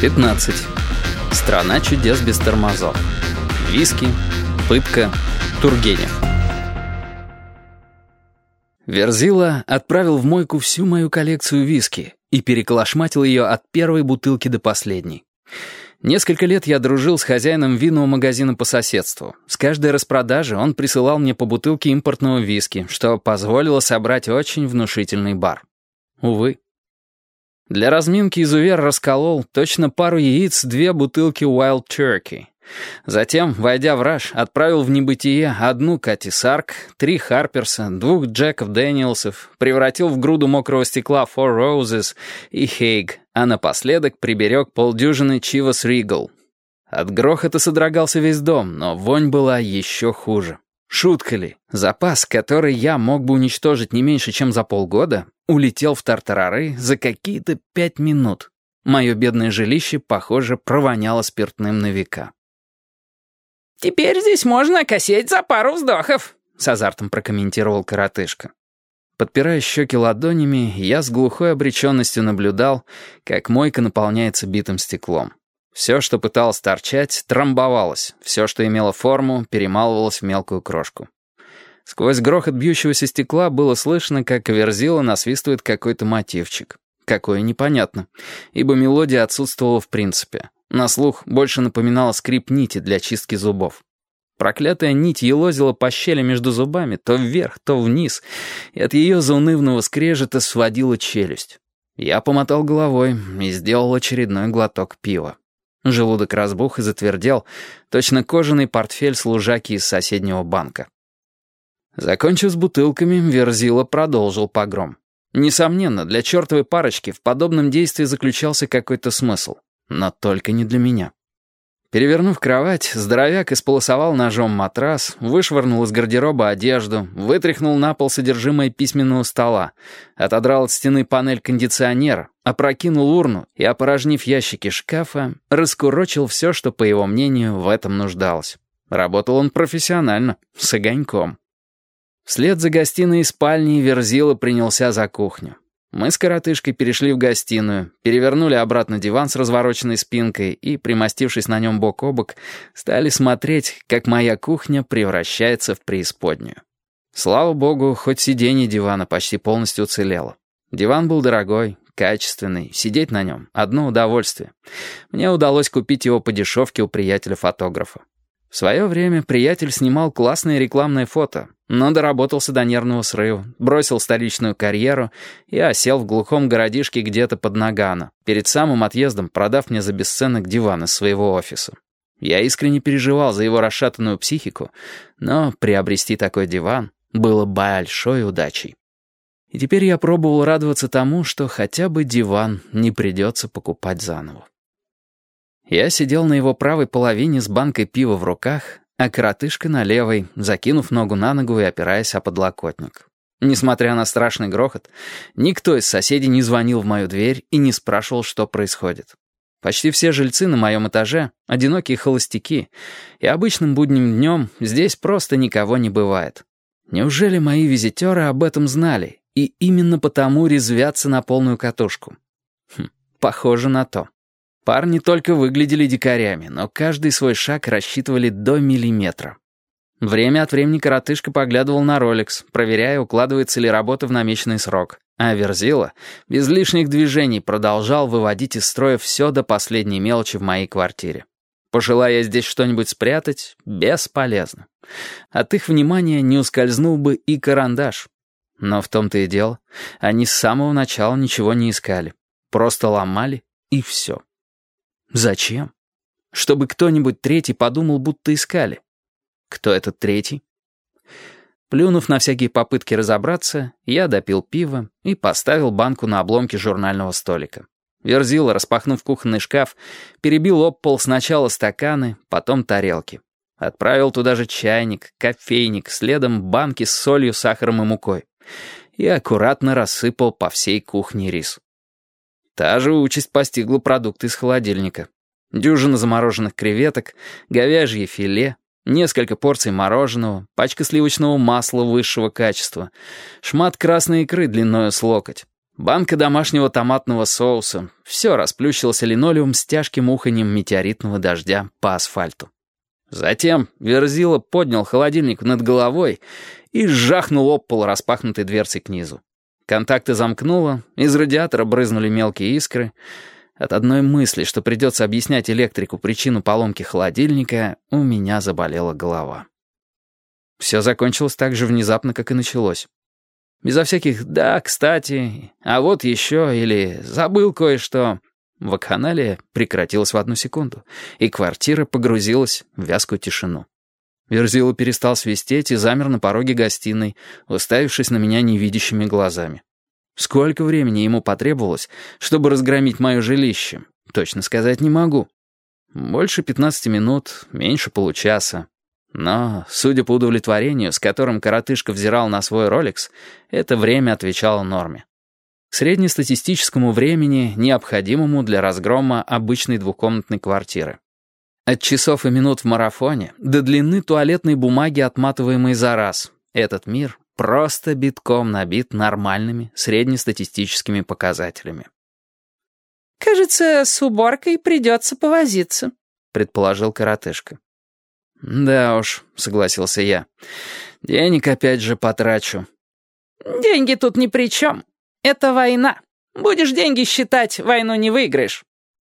15. Страна чудес без тормозов. Виски, пытка, Тургенев. Верзила отправил в мойку всю мою коллекцию виски и переклашматил ее от первой бутылки до последней. Несколько лет я дружил с хозяином винного магазина по соседству. С каждой распродажи он присылал мне по бутылке импортного виски, что позволило собрать очень внушительный бар. Увы. Для разминки изувер расколол точно пару яиц две бутылки Wild Turkey. Затем, войдя в раж, отправил в небытие одну Кати Сарк, три Харперса, двух Джеков Дэниелсов, превратил в груду мокрого стекла Four Roses и Хейг, а напоследок приберег полдюжины Чивас Ригл. От грохота содрогался весь дом, но вонь была еще хуже. Шутка ли? Запас, который я мог бы уничтожить не меньше, чем за полгода, улетел в тартарары за какие-то пять минут. Мое бедное жилище, похоже, провоняло спиртным на века. «Теперь здесь можно косеть за пару вздохов», — с азартом прокомментировал коротышка. Подпирая щеки ладонями, я с глухой обреченностью наблюдал, как мойка наполняется битым стеклом. Все, что пыталось торчать, трамбовалось, все, что имело форму, перемалывалось в мелкую крошку. Сквозь грохот бьющегося стекла было слышно, как Верзила насвистывает какой-то мотивчик. Какое непонятно, ибо мелодия отсутствовала в принципе. На слух больше напоминала скрип нити для чистки зубов. Проклятая нить елозила по щели между зубами, то вверх, то вниз, и от ее заунывного скрежета сводила челюсть. Я помотал головой и сделал очередной глоток пива. Желудок разбух и затвердел, точно кожаный портфель служаки из соседнего банка. Закончив с бутылками, Верзила продолжил погром. Несомненно, для чертовой парочки в подобном действии заключался какой-то смысл. Но только не для меня. Перевернув кровать, здоровяк исполосовал ножом матрас, вышвырнул из гардероба одежду, вытряхнул на пол содержимое письменного стола, отодрал от стены панель кондиционера, опрокинул урну и, опорожнив ящики шкафа, раскурочил все, что, по его мнению, в этом нуждалось. Работал он профессионально, с огоньком. Вслед за гостиной и спальней Верзила принялся за кухню. Мы с коротышкой перешли в гостиную, перевернули обратно диван с развороченной спинкой и, примостившись на нем бок о бок, стали смотреть, как моя кухня превращается в преисподнюю. Слава богу, хоть сиденье дивана почти полностью уцелело. Диван был дорогой, качественный, сидеть на нем — одно удовольствие. Мне удалось купить его по дешевке у приятеля-фотографа. В свое время приятель снимал классные рекламные фото, но доработался до нервного срыва, бросил столичную карьеру и осел в глухом городишке где-то под Нагано, перед самым отъездом продав мне за бесценок диван из своего офиса. Я искренне переживал за его расшатанную психику, но приобрести такой диван было большой удачей. И теперь я пробовал радоваться тому, что хотя бы диван не придется покупать заново. Я сидел на его правой половине с банкой пива в руках, а коротышка на левой, закинув ногу на ногу и опираясь о подлокотник. Несмотря на страшный грохот, никто из соседей не звонил в мою дверь и не спрашивал, что происходит. Почти все жильцы на моем этаже — одинокие холостяки, и обычным будним днем здесь просто никого не бывает. Неужели мои визитеры об этом знали и именно потому резвятся на полную катушку? Хм, похоже на то. Парни только выглядели дикарями, но каждый свой шаг рассчитывали до миллиметра. Время от времени коротышка поглядывал на Ролекс, проверяя, укладывается ли работа в намеченный срок. А Верзила без лишних движений продолжал выводить из строя все до последней мелочи в моей квартире. Пожелая здесь что-нибудь спрятать, бесполезно. От их внимания не ускользнул бы и карандаш. Но в том-то и дело, они с самого начала ничего не искали. Просто ломали, и все. Зачем? Чтобы кто-нибудь третий подумал, будто искали. Кто этот третий? Плюнув на всякие попытки разобраться, я допил пиво и поставил банку на обломке журнального столика. Верзила, распахнув кухонный шкаф, перебил об пол сначала стаканы, потом тарелки. Отправил туда же чайник, кофейник, следом банки с солью, сахаром и мукой. И аккуратно рассыпал по всей кухне рис. Та же участь постигла продукты из холодильника. Дюжина замороженных креветок, говяжье филе, несколько порций мороженого, пачка сливочного масла высшего качества, шмат красной икры длиною с локоть, Банка домашнего томатного соуса. Все расплющился линолеум с тяжким уханьем метеоритного дождя по асфальту. Затем Верзила поднял холодильник над головой и сжахнул об пол распахнутой дверцей к низу. Контакты замкнуло, из радиатора брызнули мелкие искры. От одной мысли, что придется объяснять электрику причину поломки холодильника, у меня заболела голова. Все закончилось так же внезапно, как и началось. Безо всяких «да, кстати», «а вот еще» или «забыл кое-что». Вакханалия прекратилась в одну секунду, и квартира погрузилась в вязкую тишину. Верзила перестал свистеть и замер на пороге гостиной, уставившись на меня невидящими глазами. Сколько времени ему потребовалось, чтобы разгромить мое жилище, точно сказать не могу. Больше пятнадцати минут, меньше получаса. Но, судя по удовлетворению, с которым коротышка взирал на свой роликс, это время отвечало норме. Среднестатистическому времени, необходимому для разгрома обычной двухкомнатной квартиры. От часов и минут в марафоне до длины туалетной бумаги, отматываемой за раз. Этот мир просто битком набит нормальными среднестатистическими показателями. «Кажется, с уборкой придется повозиться», — предположил коротышка. «Да уж», — согласился я. «Денег опять же потрачу». «Деньги тут ни при чем. Это война. Будешь деньги считать, войну не выиграешь.